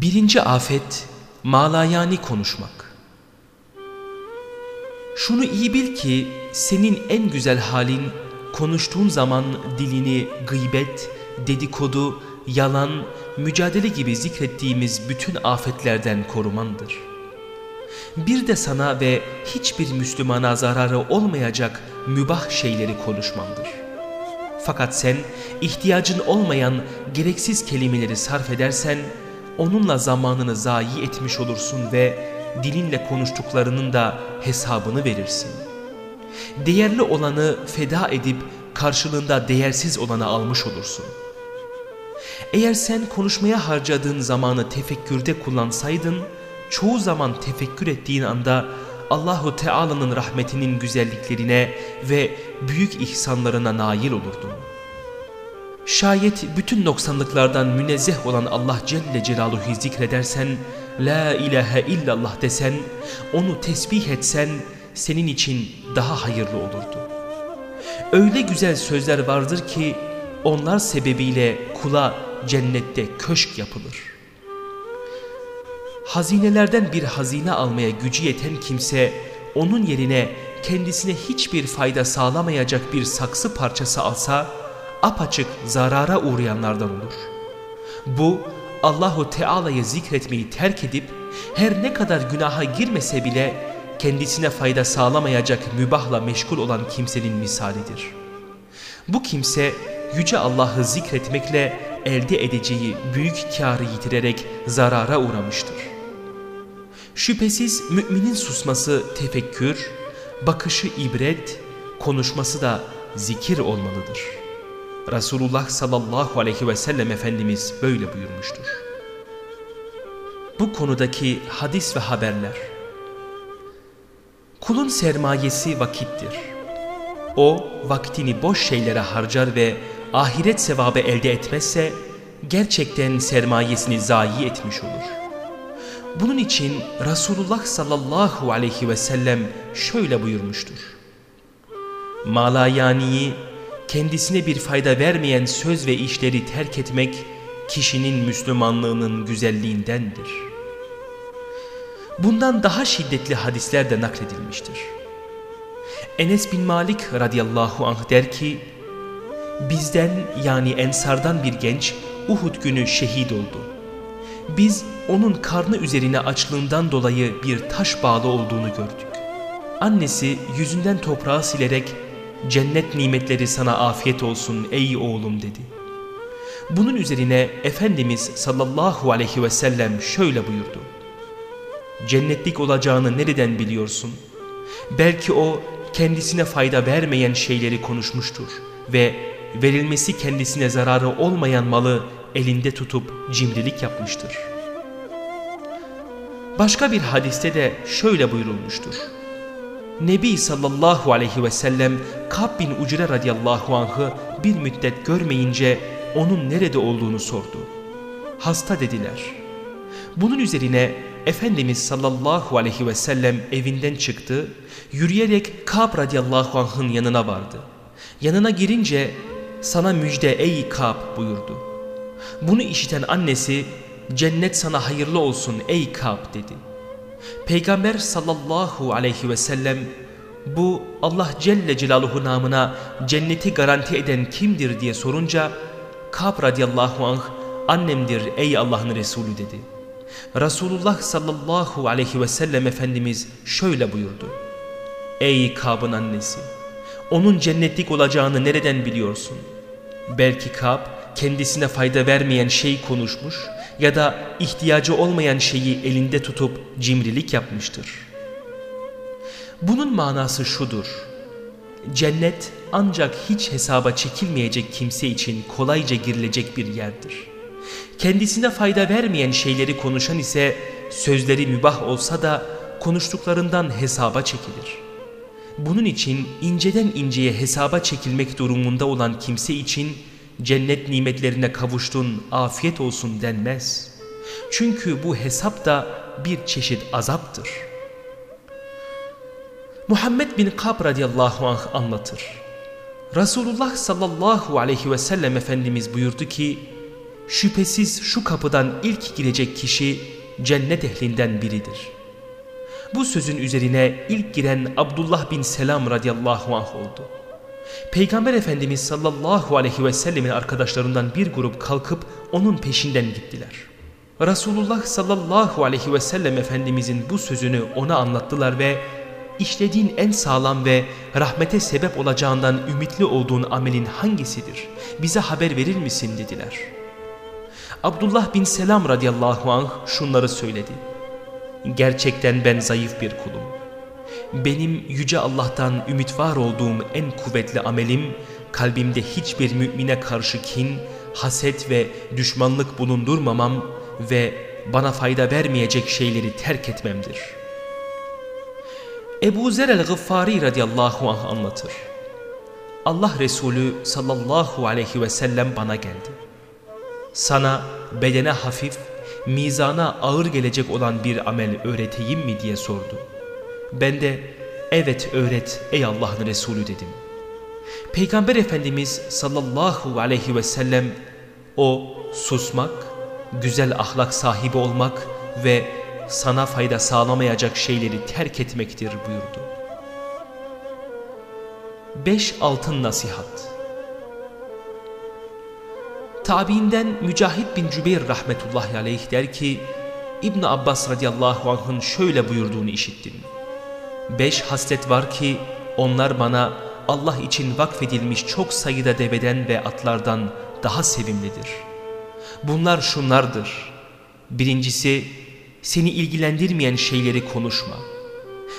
Birinci afet malayani konuşmak. Şunu iyi bil ki senin en güzel halin konuştuğun zaman dilini gıybet, dedikodu, yalan, mücadele gibi zikrettiğimiz bütün afetlerden korumandır. Bir de sana ve hiçbir Müslümana zararı olmayacak mübah şeyleri konuşmandır. Fakat sen ihtiyacın olmayan gereksiz kelimeleri sarf edersen, onunla zamanını zayi etmiş olursun ve dilinle konuştuklarının da hesabını verirsin. Değerli olanı feda edip karşılığında değersiz olanı almış olursun. Eğer sen konuşmaya harcadığın zamanı tefekkürde kullansaydın, çoğu zaman tefekkür ettiğin anda Allahu Teala'nın rahmetinin güzelliklerine ve büyük ihsanlarına nail olurdun. Şayet bütün noksanlıklardan münezzeh olan Allah Celle Celaluhu'yu zikredersen, La ilahe illallah desen, onu tesbih etsen senin için daha hayırlı olurdu. Öyle güzel sözler vardır ki onlar sebebiyle kula cennette köşk yapılır. Hazinelerden bir hazine almaya gücü yeten kimse onun yerine kendisine hiçbir fayda sağlamayacak bir saksı parçası alsa, apaçık zarara uğrayanlardan olur. Bu Allahu Teala'yı zikretmeyi terk edip her ne kadar günaha girmese bile kendisine fayda sağlamayacak mübahla meşgul olan kimsenin misalidir. Bu kimse yüce Allah'ı zikretmekle elde edeceği büyük kârı yitirerek zarara uğramıştır. Şüphesiz müminin susması tefekkür, bakışı ibret, konuşması da zikir olmalıdır.'' Resulullah sallallahu aleyhi ve sellem Efendimiz böyle buyurmuştur. Bu konudaki hadis ve haberler. Kulun sermayesi vakittir. O vaktini boş şeylere harcar ve ahiret sevabı elde etmezse gerçekten sermayesini zayi etmiş olur. Bunun için Resulullah sallallahu aleyhi ve sellem şöyle buyurmuştur. Malayaniyi kendisine bir fayda vermeyen söz ve işleri terk etmek kişinin Müslümanlığının güzelliğindendir. Bundan daha şiddetli hadisler de nakledilmiştir. Enes bin Malik radıyallahu anh der ki, Bizden yani ensardan bir genç Uhud günü şehit oldu. Biz onun karnı üzerine açlığından dolayı bir taş bağlı olduğunu gördük. Annesi yüzünden toprağı silerek cennet nimetleri sana afiyet olsun ey oğlum dedi. Bunun üzerine Efendimiz sallallahu aleyhi ve sellem şöyle buyurdu. Cennetlik olacağını nereden biliyorsun? Belki o kendisine fayda vermeyen şeyleri konuşmuştur ve verilmesi kendisine zararı olmayan malı elinde tutup cimrilik yapmıştır. Başka bir hadiste de şöyle buyurulmuştur. Nebi sallallahu aleyhi ve sellem Kab bin Ucre radiyallahu anh'ı bir müddet görmeyince onun nerede olduğunu sordu. Hasta dediler. Bunun üzerine Efendimiz sallallahu aleyhi ve sellem evinden çıktı, yürüyerek Kab radiyallahu anh'ın yanına vardı. Yanına girince sana müjde ey Kab buyurdu. Bunu işiten annesi cennet sana hayırlı olsun ey Kab dedi. Peygamber sallallahu aleyhi ve sellem bu Allah Celle Celaluhu namına cenneti garanti eden kimdir diye sorunca Kab radiyallahu anh annemdir ey Allah'ın Resulü dedi. Resulullah sallallahu aleyhi ve sellem Efendimiz şöyle buyurdu. Ey Kab'ın annesi onun cennetlik olacağını nereden biliyorsun? Belki Kab kendisine fayda vermeyen şey konuşmuş ya da ihtiyacı olmayan şeyi elinde tutup cimrilik yapmıştır. Bunun manası şudur. Cennet ancak hiç hesaba çekilmeyecek kimse için kolayca girilecek bir yerdir. Kendisine fayda vermeyen şeyleri konuşan ise sözleri mübah olsa da konuştuklarından hesaba çekilir. Bunun için inceden inceye hesaba çekilmek durumunda olan kimse için cennet nimetlerine kavuştun afiyet olsun denmez. Çünkü bu hesap da bir çeşit azaptır. Muhammed bin Kab radiyallahu anh anlatır. Resulullah sallallahu aleyhi ve sellem Efendimiz buyurdu ki, şüphesiz şu kapıdan ilk girecek kişi cennet ehlinden biridir. Bu sözün üzerine ilk giren Abdullah bin Selam radıyallahu anh oldu. Peygamber Efendimiz sallallahu aleyhi ve sellemin arkadaşlarından bir grup kalkıp onun peşinden gittiler. Resulullah sallallahu aleyhi ve sellem Efendimizin bu sözünü ona anlattılar ve işlediğin en sağlam ve rahmete sebep olacağından ümitli olduğun amelin hangisidir? Bize haber verir misin dediler. Abdullah bin Selam radıyallahu anh şunları söyledi. Gerçekten ben zayıf bir kulum. Benim yüce Allah'tan ümit var olduğum en kuvvetli amelim kalbimde hiçbir mümine karşı kin, haset ve düşmanlık bulundurmamam ve bana fayda vermeyecek şeyleri terk etmemdir. Ebu Zer el-Gıffari radiyallahu anh anlatır. Allah Resulü sallallahu aleyhi ve sellem bana geldi. Sana bedene hafif, mizana ağır gelecek olan bir amel öğreteyim mi diye sordu. Ben de evet öğret ey Allah'ın Resulü dedim. Peygamber Efendimiz sallallahu aleyhi ve sellem o susmak, güzel ahlak sahibi olmak ve sana fayda sağlamayacak şeyleri terk etmektir buyurdu. 5 Altın Nasihat Tabiinden Mücahit bin Cübeyr rahmetullahi aleyh der ki İbn Abbas radıyallahu anh'ın şöyle buyurduğunu işittim. Beş haslet var ki onlar bana Allah için vakfedilmiş çok sayıda deveden ve atlardan daha sevimlidir. Bunlar şunlardır. Birincisi seni ilgilendirmeyen şeyleri konuşma.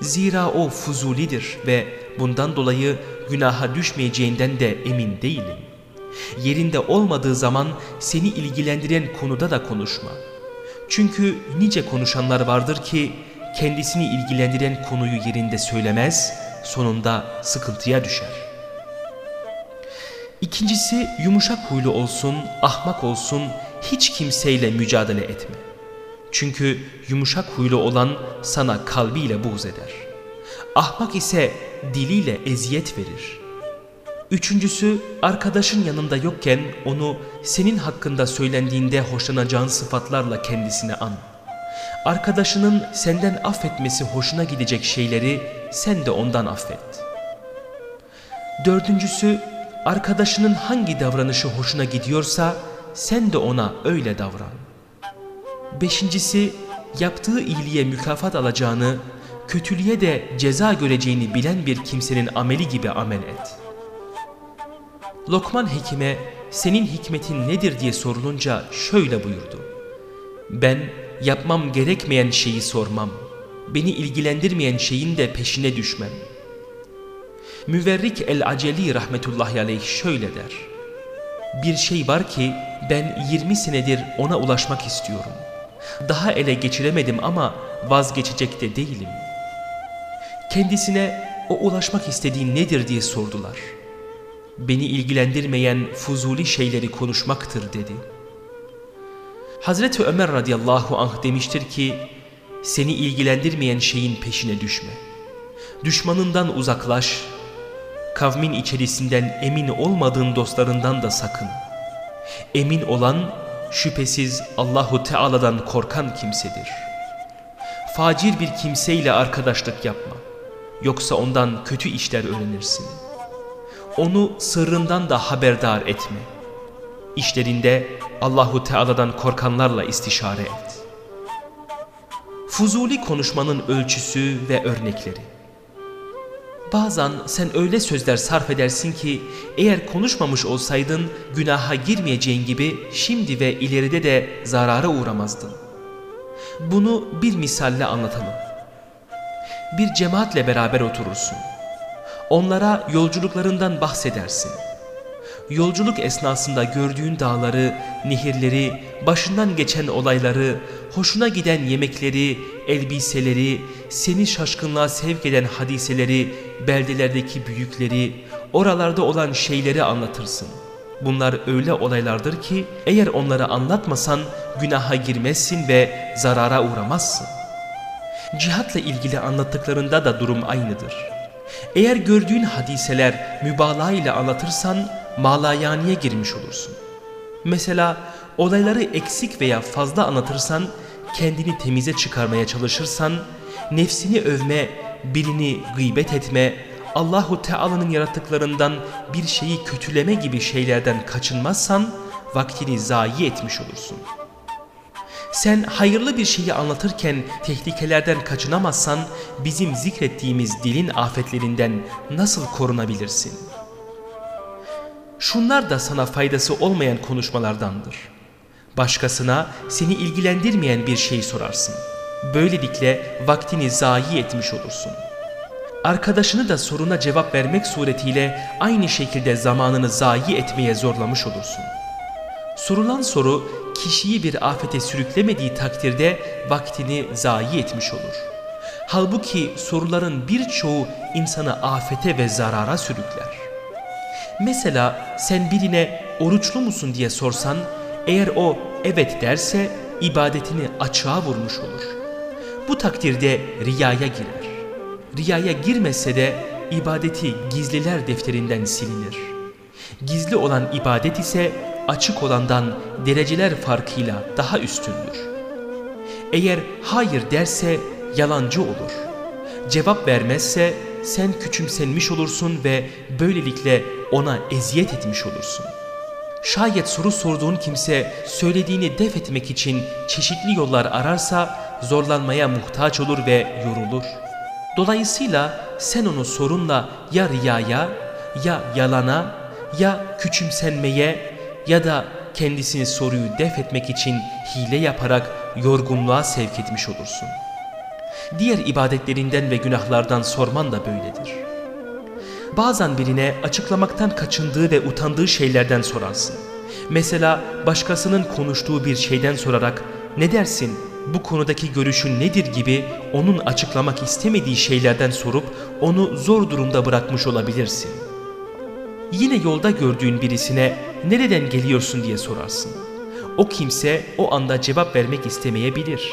Zira o fuzulidir ve bundan dolayı günaha düşmeyeceğinden de emin değilim. Yerinde olmadığı zaman seni ilgilendiren konuda da konuşma. Çünkü nice konuşanlar vardır ki kendisini ilgilendiren konuyu yerinde söylemez, sonunda sıkıntıya düşer. İkincisi yumuşak huylu olsun, ahmak olsun, hiç kimseyle mücadele etme. Çünkü yumuşak huylu olan sana kalbiyle buğz eder. Ahmak ise diliyle eziyet verir. Üçüncüsü arkadaşın yanında yokken onu senin hakkında söylendiğinde hoşlanacağın sıfatlarla kendisine an. Arkadaşının senden affetmesi hoşuna gidecek şeyleri sen de ondan affet. Dördüncüsü arkadaşının hangi davranışı hoşuna gidiyorsa sen de ona öyle davran. Beşincisi yaptığı iyiliğe mükafat alacağını, kötülüğe de ceza göreceğini bilen bir kimsenin ameli gibi amel et. Lokman Hekim'e senin hikmetin nedir diye sorulunca şöyle buyurdu. Ben yapmam gerekmeyen şeyi sormam. Beni ilgilendirmeyen şeyin de peşine düşmem. Müverrik el-Aceli rahmetullahi aleyh şöyle der. Bir şey var ki ben 20 senedir ona ulaşmak istiyorum. Daha ele geçiremedim ama vazgeçecek de değilim. Kendisine o ulaşmak istediğin nedir diye sordular. Beni ilgilendirmeyen fuzuli şeyleri konuşmaktır dedi. Hazreti Ömer radıyallahu anh demiştir ki seni ilgilendirmeyen şeyin peşine düşme. Düşmanından uzaklaş, kavmin içerisinden emin olmadığın dostlarından da sakın. Emin olan şüphesiz Allahu Teala'dan korkan kimsedir. Facir bir kimseyle arkadaşlık yapma. Yoksa ondan kötü işler öğrenirsin. Onu sırrından da haberdar etme. İşlerinde Allahu Teala'dan korkanlarla istişare et. Fuzuli konuşmanın ölçüsü ve örnekleri. Bazen sen öyle sözler sarf edersin ki eğer konuşmamış olsaydın günaha girmeyeceğin gibi şimdi ve ileride de zarara uğramazdın. Bunu bir misalle anlatalım. Bir cemaatle beraber oturursun. Onlara yolculuklarından bahsedersin. Yolculuk esnasında gördüğün dağları, nehirleri, başından geçen olayları, hoşuna giden yemekleri, elbiseleri, seni şaşkınlığa sevk eden hadiseleri, beldelerdeki büyükleri, oralarda olan şeyleri anlatırsın. Bunlar öyle olaylardır ki eğer onları anlatmasan günaha girmezsin ve zarara uğramazsın. Cihatla ilgili anlattıklarında da durum aynıdır. Eğer gördüğün hadiseler mübalağa ile anlatırsan malayaniye girmiş olursun. Mesela olayları eksik veya fazla anlatırsan, kendini temize çıkarmaya çalışırsan, nefsini övme, birini gıybet etme, Allahu Teala'nın yarattıklarından bir şeyi kötüleme gibi şeylerden kaçınmazsan vaktini zayi etmiş olursun. Sen hayırlı bir şeyi anlatırken tehlikelerden kaçınamazsan bizim zikrettiğimiz dilin afetlerinden nasıl korunabilirsin? Şunlar da sana faydası olmayan konuşmalardandır. Başkasına seni ilgilendirmeyen bir şey sorarsın. Böylelikle vaktini zayi etmiş olursun.'' Arkadaşını da soruna cevap vermek suretiyle aynı şekilde zamanını zayi etmeye zorlamış olursun. Sorulan soru kişiyi bir afete sürüklemediği takdirde vaktini zayi etmiş olur. Halbuki soruların birçoğu insanı afete ve zarara sürükler. Mesela sen birine oruçlu musun diye sorsan eğer o evet derse ibadetini açığa vurmuş olur. Bu takdirde riyaya girer riyaya girmese de ibadeti gizliler defterinden silinir. Gizli olan ibadet ise açık olandan dereceler farkıyla daha üstündür. Eğer hayır derse yalancı olur. Cevap vermezse sen küçümsenmiş olursun ve böylelikle ona eziyet etmiş olursun. Şayet soru sorduğun kimse söylediğini def etmek için çeşitli yollar ararsa zorlanmaya muhtaç olur ve yorulur.'' Dolayısıyla sen onu sorunla ya riyaya ya yalana ya küçümsenmeye ya da kendisini soruyu def etmek için hile yaparak yorgunluğa sevk etmiş olursun. Diğer ibadetlerinden ve günahlardan sorman da böyledir. Bazen birine açıklamaktan kaçındığı ve utandığı şeylerden sorarsın. Mesela başkasının konuştuğu bir şeyden sorarak ne dersin bu konudaki görüşün nedir gibi onun açıklamak istemediği şeylerden sorup onu zor durumda bırakmış olabilirsin. Yine yolda gördüğün birisine nereden geliyorsun diye sorarsın. O kimse o anda cevap vermek istemeyebilir.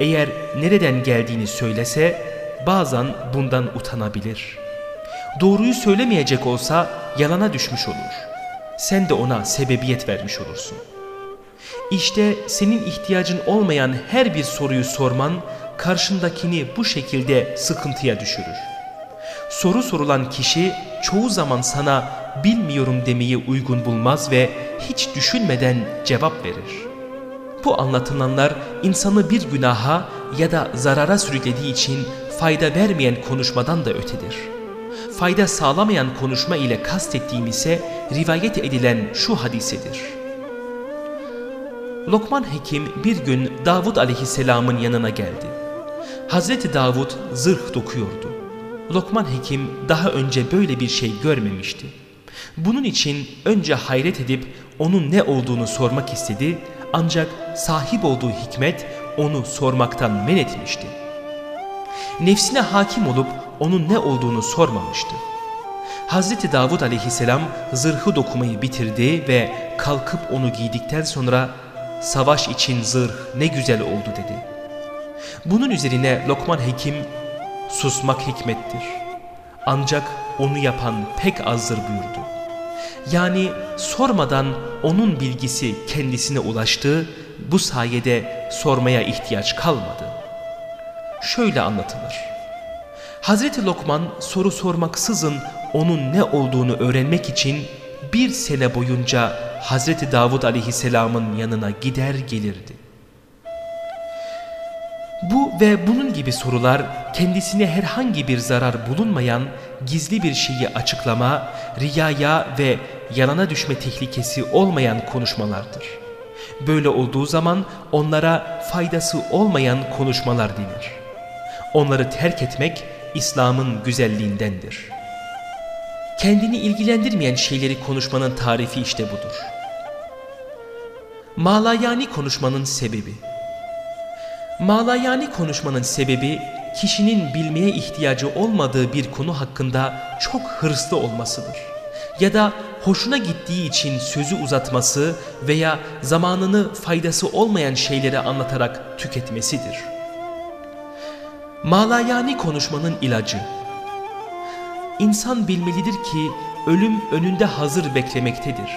Eğer nereden geldiğini söylese bazen bundan utanabilir. Doğruyu söylemeyecek olsa yalana düşmüş olur. Sen de ona sebebiyet vermiş olursun.'' İşte senin ihtiyacın olmayan her bir soruyu sorman karşındakini bu şekilde sıkıntıya düşürür. Soru sorulan kişi çoğu zaman sana bilmiyorum demeyi uygun bulmaz ve hiç düşünmeden cevap verir. Bu anlatılanlar insanı bir günaha ya da zarara sürüklediği için fayda vermeyen konuşmadan da ötedir. Fayda sağlamayan konuşma ile kastettiğim ise rivayet edilen şu hadisedir. Lokman Hekim bir gün Davud aleyhisselamın yanına geldi. Hazreti Davud zırh dokuyordu. Lokman Hekim daha önce böyle bir şey görmemişti. Bunun için önce hayret edip onun ne olduğunu sormak istedi ancak sahip olduğu hikmet onu sormaktan men etmişti. Nefsine hakim olup onun ne olduğunu sormamıştı. Hazreti Davud aleyhisselam zırhı dokumayı bitirdi ve kalkıp onu giydikten sonra savaş için zırh ne güzel oldu dedi. Bunun üzerine Lokman Hekim susmak hikmettir. Ancak onu yapan pek azdır buyurdu. Yani sormadan onun bilgisi kendisine ulaştı, bu sayede sormaya ihtiyaç kalmadı. Şöyle anlatılır. Hazreti Lokman soru sormaksızın onun ne olduğunu öğrenmek için bir sene boyunca Hazreti Davud aleyhisselamın yanına gider gelirdi. Bu ve bunun gibi sorular kendisine herhangi bir zarar bulunmayan gizli bir şeyi açıklama, riyaya ve yalana düşme tehlikesi olmayan konuşmalardır. Böyle olduğu zaman onlara faydası olmayan konuşmalar denir. Onları terk etmek İslam'ın güzelliğindendir.'' Kendini ilgilendirmeyen şeyleri konuşmanın tarifi işte budur. Malayani konuşmanın sebebi Malayani konuşmanın sebebi kişinin bilmeye ihtiyacı olmadığı bir konu hakkında çok hırslı olmasıdır. Ya da hoşuna gittiği için sözü uzatması veya zamanını faydası olmayan şeyleri anlatarak tüketmesidir. Malayani konuşmanın ilacı İnsan bilmelidir ki ölüm önünde hazır beklemektedir.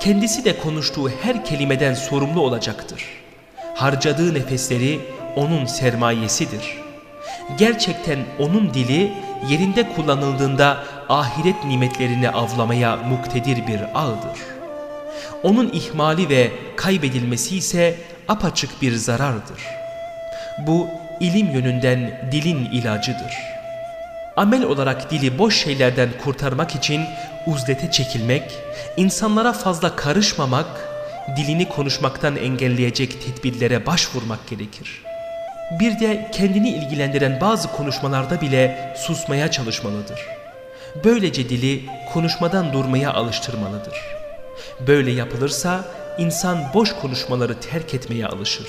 Kendisi de konuştuğu her kelimeden sorumlu olacaktır. Harcadığı nefesleri onun sermayesidir. Gerçekten onun dili yerinde kullanıldığında ahiret nimetlerini avlamaya muktedir bir ağdır. Onun ihmali ve kaybedilmesi ise apaçık bir zarardır. Bu ilim yönünden dilin ilacıdır. Amel olarak dili boş şeylerden kurtarmak için uzlete çekilmek, insanlara fazla karışmamak, dilini konuşmaktan engelleyecek tedbirlere başvurmak gerekir. Bir de kendini ilgilendiren bazı konuşmalarda bile susmaya çalışmalıdır. Böylece dili konuşmadan durmaya alıştırmalıdır. Böyle yapılırsa insan boş konuşmaları terk etmeye alışır.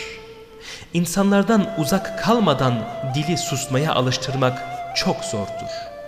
İnsanlardan uzak kalmadan dili susmaya alıştırmak çok zordur.